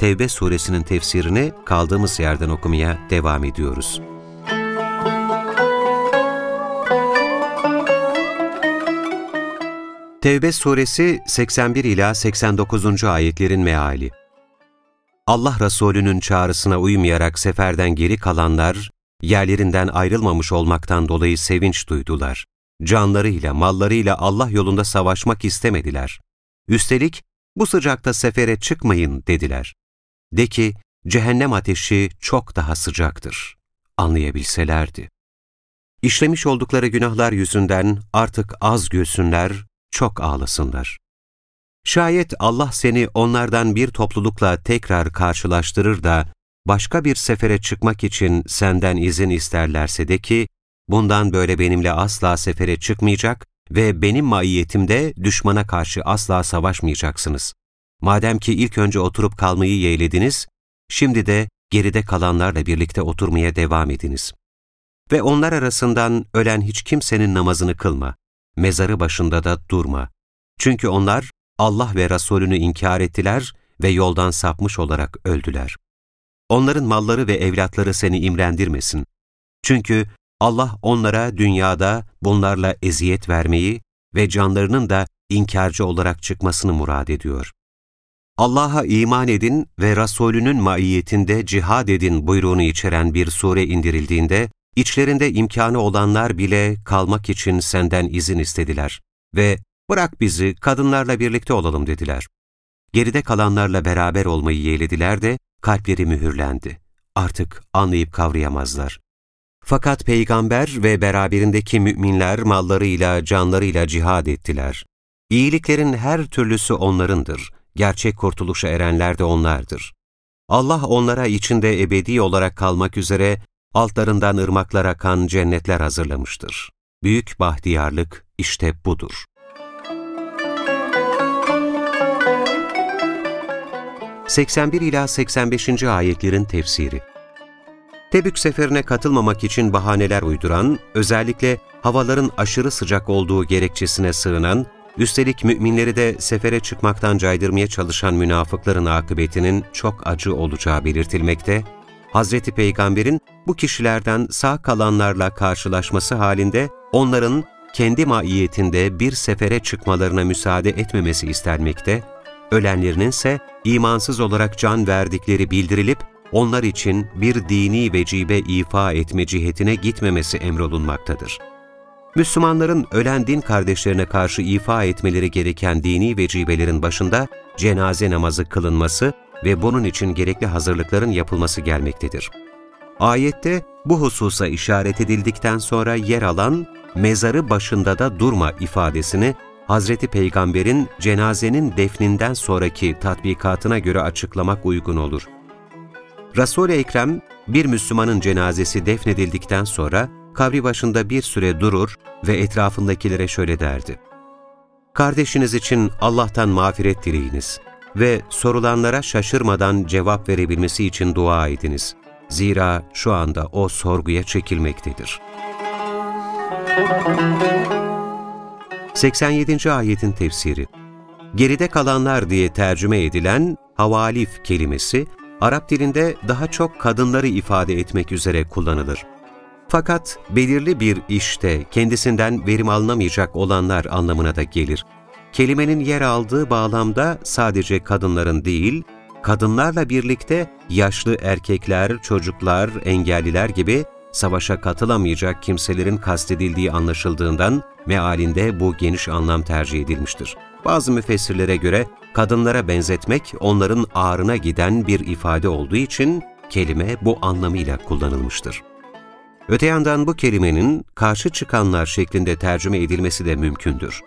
Tevbe suresinin tefsirini kaldığımız yerden okumaya devam ediyoruz. Tevbe suresi 81 ila 89. ayetlerin meali. Allah Resulü'nün çağrısına uymayarak seferden geri kalanlar, yerlerinden ayrılmamış olmaktan dolayı sevinç duydular. Canlarıyla, mallarıyla Allah yolunda savaşmak istemediler. Üstelik, bu sıcakta sefere çıkmayın dediler. De ki, cehennem ateşi çok daha sıcaktır. Anlayabilselerdi. İşlemiş oldukları günahlar yüzünden artık az gülsünler, çok ağlasınlar. Şayet Allah seni onlardan bir toplulukla tekrar karşılaştırır da, başka bir sefere çıkmak için senden izin isterlerse de ki, bundan böyle benimle asla sefere çıkmayacak ve benim maiyetimde düşmana karşı asla savaşmayacaksınız. Madem ki ilk önce oturup kalmayı yeğlediniz, şimdi de geride kalanlarla birlikte oturmaya devam ediniz. Ve onlar arasından ölen hiç kimsenin namazını kılma, mezarı başında da durma. Çünkü onlar Allah ve Resulünü inkar ettiler ve yoldan sapmış olarak öldüler. Onların malları ve evlatları seni imrendirmesin. Çünkü Allah onlara dünyada bunlarla eziyet vermeyi ve canlarının da inkarcı olarak çıkmasını murad ediyor. Allah'a iman edin ve Resulünün maiyetinde cihad edin buyruğunu içeren bir sure indirildiğinde, içlerinde imkanı olanlar bile kalmak için senden izin istediler ve bırak bizi kadınlarla birlikte olalım dediler. Geride kalanlarla beraber olmayı yeğlediler de kalpleri mühürlendi. Artık anlayıp kavrayamazlar. Fakat peygamber ve beraberindeki müminler mallarıyla, canlarıyla cihad ettiler. İyiliklerin her türlüsü onlarındır. Gerçek kurtuluşa erenler de onlardır. Allah onlara içinde ebedi olarak kalmak üzere altlarından ırmaklar akan cennetler hazırlamıştır. Büyük bahtiyarlık işte budur. ...81 ila 85. ayetlerin tefsiri Tebük seferine katılmamak için bahaneler uyduran, özellikle havaların aşırı sıcak olduğu gerekçesine sığınan, üstelik müminleri de sefere çıkmaktan caydırmaya çalışan münafıkların akıbetinin çok acı olacağı belirtilmekte, Hazreti Peygamber'in bu kişilerden sağ kalanlarla karşılaşması halinde onların kendi maiyetinde bir sefere çıkmalarına müsaade etmemesi istenmekte, ölenlerinin ise imansız olarak can verdikleri bildirilip onlar için bir dini vecibe ifa etme cihetine gitmemesi emrolunmaktadır. Müslümanların ölen din kardeşlerine karşı ifa etmeleri gereken dini vecibelerin başında cenaze namazı kılınması ve bunun için gerekli hazırlıkların yapılması gelmektedir. Ayette bu hususa işaret edildikten sonra yer alan mezarı başında da durma ifadesini Hazreti Peygamber'in cenazenin defninden sonraki tatbikatına göre açıklamak uygun olur. Resul-i Ekrem, bir Müslümanın cenazesi defnedildikten sonra kabri başında bir süre durur ve etrafındakilere şöyle derdi. Kardeşiniz için Allah'tan mağfiret dileyiniz ve sorulanlara şaşırmadan cevap verebilmesi için dua ediniz. Zira şu anda o sorguya çekilmektedir. 87. Ayetin Tefsiri Geride kalanlar diye tercüme edilen havalif kelimesi, Arap dilinde daha çok kadınları ifade etmek üzere kullanılır. Fakat belirli bir işte kendisinden verim alınamayacak olanlar anlamına da gelir. Kelimenin yer aldığı bağlamda sadece kadınların değil, kadınlarla birlikte yaşlı erkekler, çocuklar, engelliler gibi savaşa katılamayacak kimselerin kastedildiği anlaşıldığından mealinde bu geniş anlam tercih edilmiştir. Bazı müfessirlere göre kadınlara benzetmek onların ağrına giden bir ifade olduğu için kelime bu anlamıyla kullanılmıştır. Öte yandan bu kelimenin karşı çıkanlar şeklinde tercüme edilmesi de mümkündür.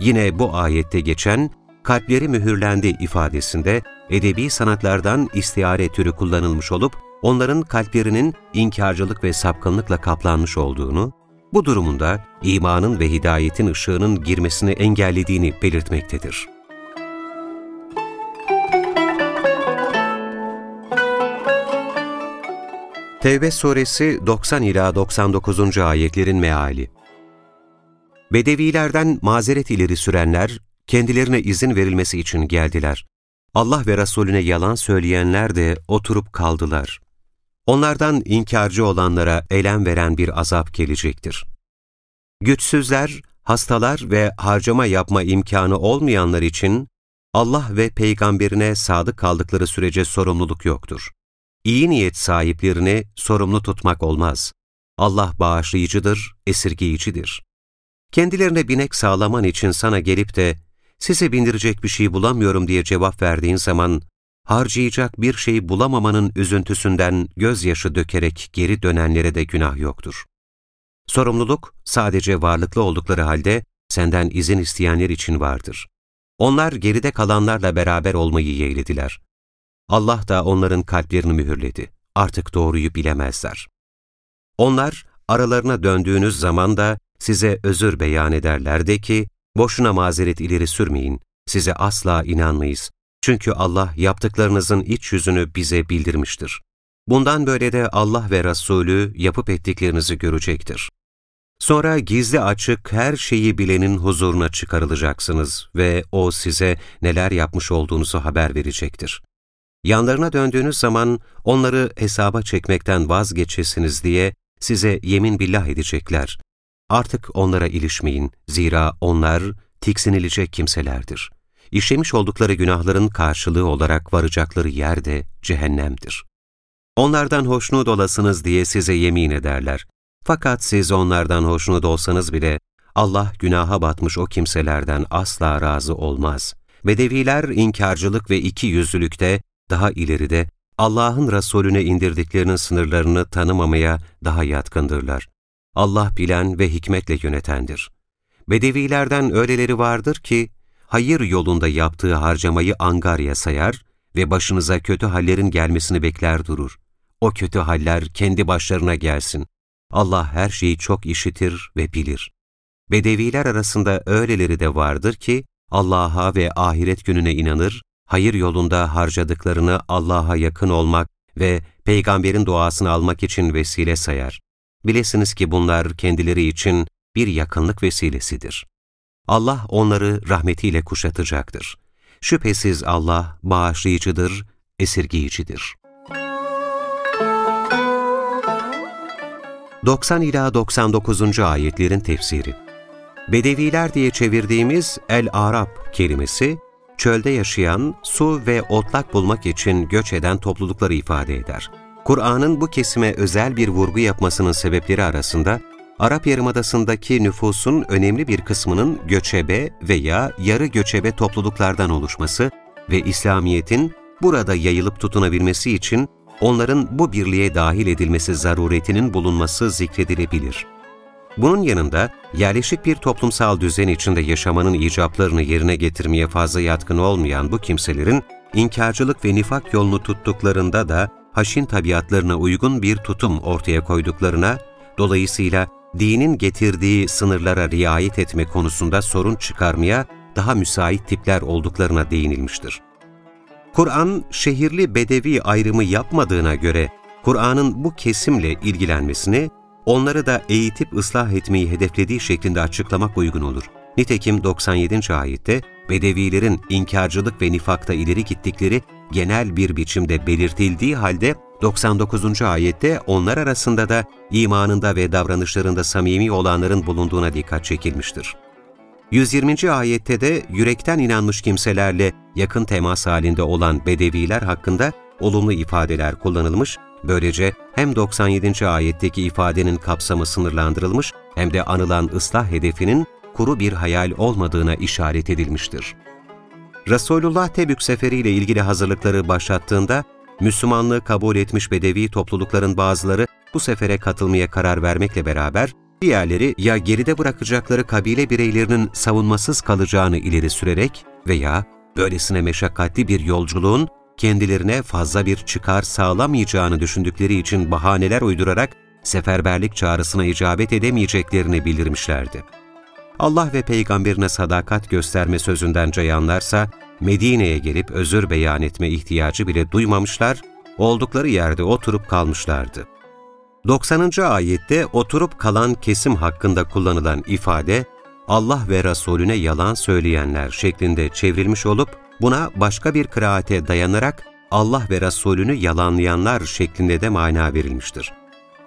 Yine bu ayette geçen kalpleri mühürlendi ifadesinde edebi sanatlardan istiare türü kullanılmış olup, onların kalplerinin inkarcılık ve sapkınlıkla kaplanmış olduğunu, bu durumunda imanın ve hidayetin ışığının girmesini engellediğini belirtmektedir. Tevbe suresi 90 ila 99. ayetlerin meali. Bedevilerden mazeret ileri sürenler kendilerine izin verilmesi için geldiler. Allah ve Resulüne yalan söyleyenler de oturup kaldılar. Onlardan inkarcı olanlara elem veren bir azap gelecektir. Güçsüzler, hastalar ve harcama yapma imkanı olmayanlar için Allah ve peygamberine sadık kaldıkları sürece sorumluluk yoktur. İyi niyet sahiplerini sorumlu tutmak olmaz. Allah bağışlayıcıdır, esirgeyicidir. Kendilerine binek sağlaman için sana gelip de size bindirecek bir şey bulamıyorum diye cevap verdiğin zaman, harcayacak bir şey bulamamanın üzüntüsünden gözyaşı dökerek geri dönenlere de günah yoktur. Sorumluluk sadece varlıklı oldukları halde senden izin isteyenler için vardır. Onlar geride kalanlarla beraber olmayı yeğlediler. Allah da onların kalplerini mühürledi. Artık doğruyu bilemezler. Onlar aralarına döndüğünüz zaman da size özür beyan ederler de ki, boşuna mazeret ileri sürmeyin, size asla inanmayız. Çünkü Allah yaptıklarınızın iç yüzünü bize bildirmiştir. Bundan böyle de Allah ve Resulü yapıp ettiklerinizi görecektir. Sonra gizli açık her şeyi bilenin huzuruna çıkarılacaksınız ve O size neler yapmış olduğunuzu haber verecektir. Yanlarına döndüğünüz zaman onları hesaba çekmekten vazgeçesiniz diye size yemin billah edecekler. Artık onlara ilişmeyin, zira onlar tiksinilecek kimselerdir. İşlemiş oldukları günahların karşılığı olarak varacakları yer de cehennemdir. Onlardan hoşnut olasınız diye size yemin ederler. Fakat siz onlardan hoşnut olsanız bile Allah günaha batmış o kimselerden asla razı olmaz. Bedeviler inkarcılık ve iki yüzlülükte daha ileride Allah'ın Resulüne indirdiklerinin sınırlarını tanımamaya daha yatkındırlar. Allah bilen ve hikmetle yönetendir. Bedevilerden öyleleri vardır ki, hayır yolunda yaptığı harcamayı angarya sayar ve başınıza kötü hallerin gelmesini bekler durur. O kötü haller kendi başlarına gelsin. Allah her şeyi çok işitir ve bilir. Bedeviler arasında öyleleri de vardır ki, Allah'a ve ahiret gününe inanır, hayır yolunda harcadıklarını Allah'a yakın olmak ve peygamberin duasını almak için vesile sayar. Bilesiniz ki bunlar kendileri için bir yakınlık vesilesidir. Allah onları rahmetiyle kuşatacaktır. Şüphesiz Allah bağışlayıcıdır, esirgiyicidir. 90 ila 99. ayetlerin tefsiri Bedeviler diye çevirdiğimiz El-Arap kelimesi, çölde yaşayan, su ve otlak bulmak için göç eden toplulukları ifade eder. Kur'an'ın bu kesime özel bir vurgu yapmasının sebepleri arasında, Arap Yarımadası'ndaki nüfusun önemli bir kısmının göçebe veya yarı göçebe topluluklardan oluşması ve İslamiyet'in burada yayılıp tutunabilmesi için onların bu birliğe dahil edilmesi zaruretinin bulunması zikredilebilir. Bunun yanında yerleşik bir toplumsal düzen içinde yaşamanın icaplarını yerine getirmeye fazla yatkın olmayan bu kimselerin inkarcılık ve nifak yolunu tuttuklarında da haşin tabiatlarına uygun bir tutum ortaya koyduklarına, dolayısıyla dinin getirdiği sınırlara riayet etme konusunda sorun çıkarmaya daha müsait tipler olduklarına değinilmiştir. Kur'an, şehirli bedevi ayrımı yapmadığına göre, Kur'an'ın bu kesimle ilgilenmesini, onları da eğitip ıslah etmeyi hedeflediği şeklinde açıklamak uygun olur. Nitekim 97. ayette, Bedevilerin inkarcılık ve nifakta ileri gittikleri genel bir biçimde belirtildiği halde 99. ayette onlar arasında da imanında ve davranışlarında samimi olanların bulunduğuna dikkat çekilmiştir. 120. ayette de yürekten inanmış kimselerle yakın temas halinde olan bedeviler hakkında olumlu ifadeler kullanılmış, böylece hem 97. ayetteki ifadenin kapsamı sınırlandırılmış hem de anılan ıslah hedefinin kuru bir hayal olmadığına işaret edilmiştir. Resulullah Tebük seferiyle ilgili hazırlıkları başlattığında, Müslümanlığı kabul etmiş Bedevi toplulukların bazıları bu sefere katılmaya karar vermekle beraber, diğerleri ya geride bırakacakları kabile bireylerinin savunmasız kalacağını ileri sürerek veya Böylesine meşakkatli bir yolculuğun kendilerine fazla bir çıkar sağlamayacağını düşündükleri için bahaneler uydurarak seferberlik çağrısına icabet edemeyeceklerini bildirmişlerdi. Allah ve peygamberine sadakat gösterme sözünden cayanlarsa, Medine'ye gelip özür beyan etme ihtiyacı bile duymamışlar, oldukları yerde oturup kalmışlardı. 90. ayette oturup kalan kesim hakkında kullanılan ifade, Allah ve Resulüne yalan söyleyenler şeklinde çevrilmiş olup, buna başka bir kıraate dayanarak Allah ve Resulünü yalanlayanlar şeklinde de mana verilmiştir.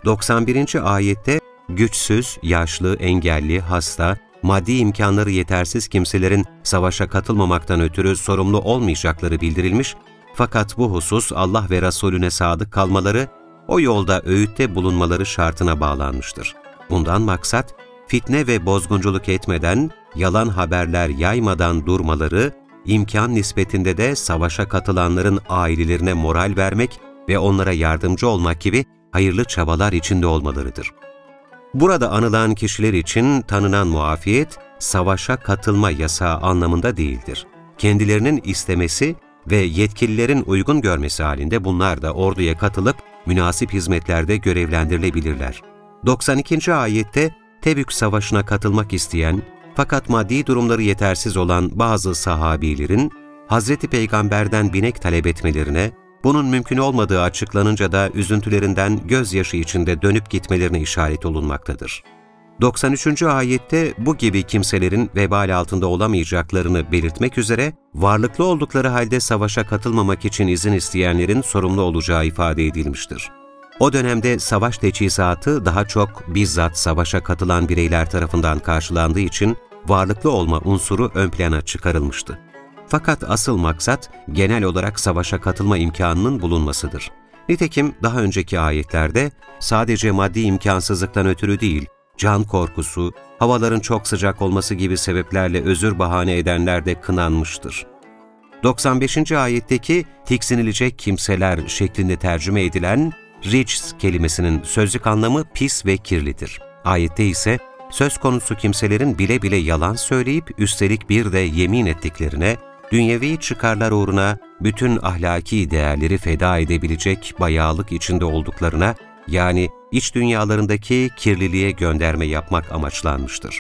91. ayette güçsüz, yaşlı, engelli, hasta, maddi imkanları yetersiz kimselerin savaşa katılmamaktan ötürü sorumlu olmayacakları bildirilmiş, fakat bu husus Allah ve Resulüne sadık kalmaları, o yolda öğütte bulunmaları şartına bağlanmıştır. Bundan maksat, fitne ve bozgunculuk etmeden, yalan haberler yaymadan durmaları, imkan nispetinde de savaşa katılanların ailelerine moral vermek ve onlara yardımcı olmak gibi hayırlı çabalar içinde olmalarıdır. Burada anılan kişiler için tanınan muafiyet, savaşa katılma yasağı anlamında değildir. Kendilerinin istemesi ve yetkililerin uygun görmesi halinde bunlar da orduya katılıp münasip hizmetlerde görevlendirilebilirler. 92. ayette Tebük Savaşı'na katılmak isteyen fakat maddi durumları yetersiz olan bazı sahabilerin Hz. Peygamber'den binek talep etmelerine, bunun mümkün olmadığı açıklanınca da üzüntülerinden gözyaşı içinde dönüp gitmelerine işaret olunmaktadır. 93. ayette bu gibi kimselerin vebal altında olamayacaklarını belirtmek üzere, varlıklı oldukları halde savaşa katılmamak için izin isteyenlerin sorumlu olacağı ifade edilmiştir. O dönemde savaş teçhizatı daha çok bizzat savaşa katılan bireyler tarafından karşılandığı için varlıklı olma unsuru ön plana çıkarılmıştı. Fakat asıl maksat genel olarak savaşa katılma imkanının bulunmasıdır. Nitekim daha önceki ayetlerde sadece maddi imkansızlıktan ötürü değil, can korkusu, havaların çok sıcak olması gibi sebeplerle özür bahane edenler de kınanmıştır. 95. ayetteki tiksinilecek kimseler şeklinde tercüme edilen rics kelimesinin sözlük anlamı pis ve kirlidir. Ayette ise söz konusu kimselerin bile bile yalan söyleyip üstelik bir de yemin ettiklerine, dünyevi çıkarlar uğruna bütün ahlaki değerleri feda edebilecek bayağılık içinde olduklarına, yani iç dünyalarındaki kirliliğe gönderme yapmak amaçlanmıştır.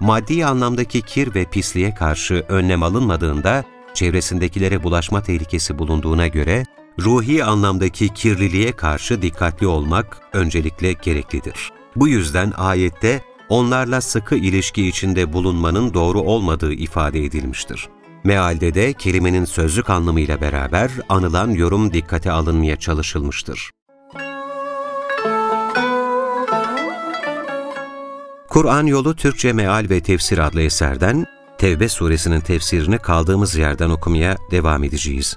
Maddi anlamdaki kir ve pisliğe karşı önlem alınmadığında, çevresindekilere bulaşma tehlikesi bulunduğuna göre, ruhi anlamdaki kirliliğe karşı dikkatli olmak öncelikle gereklidir. Bu yüzden ayette onlarla sıkı ilişki içinde bulunmanın doğru olmadığı ifade edilmiştir. Mealde de kelimenin sözlük anlamıyla beraber anılan yorum dikkate alınmaya çalışılmıştır. Kur'an Yolu Türkçe Meal ve Tefsir adlı eserden Tevbe suresinin tefsirini kaldığımız yerden okumaya devam edeceğiz.